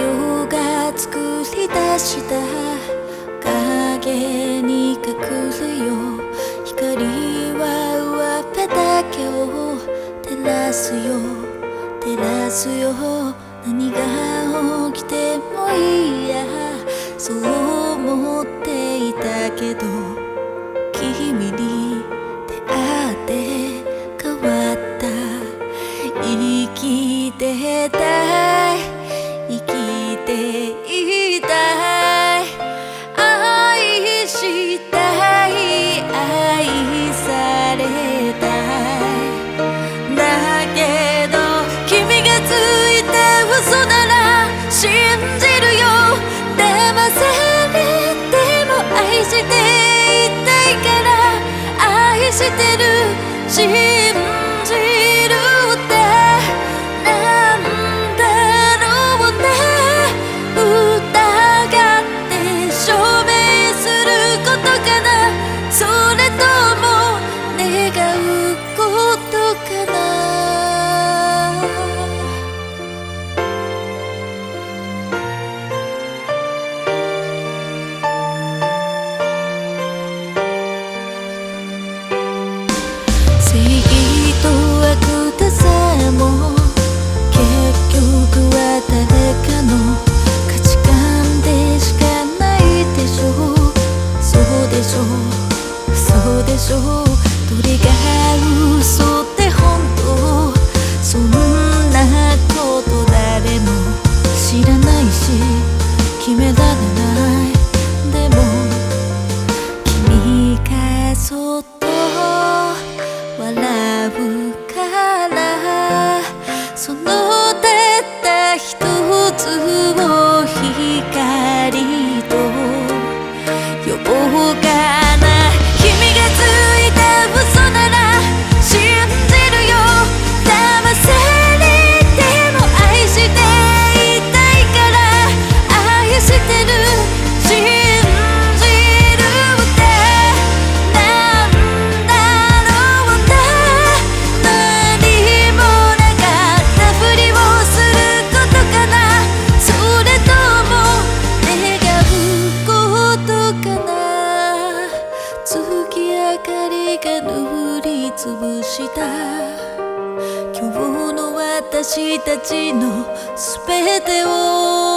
陽が作り出した影に隠れよ光は上辺だけを照らすよ。照らすよ。何が起きてもいいや。そう思っていたけど。してる。でしょう鳥が羽をそっとりつぶした。今日の私たちの全てを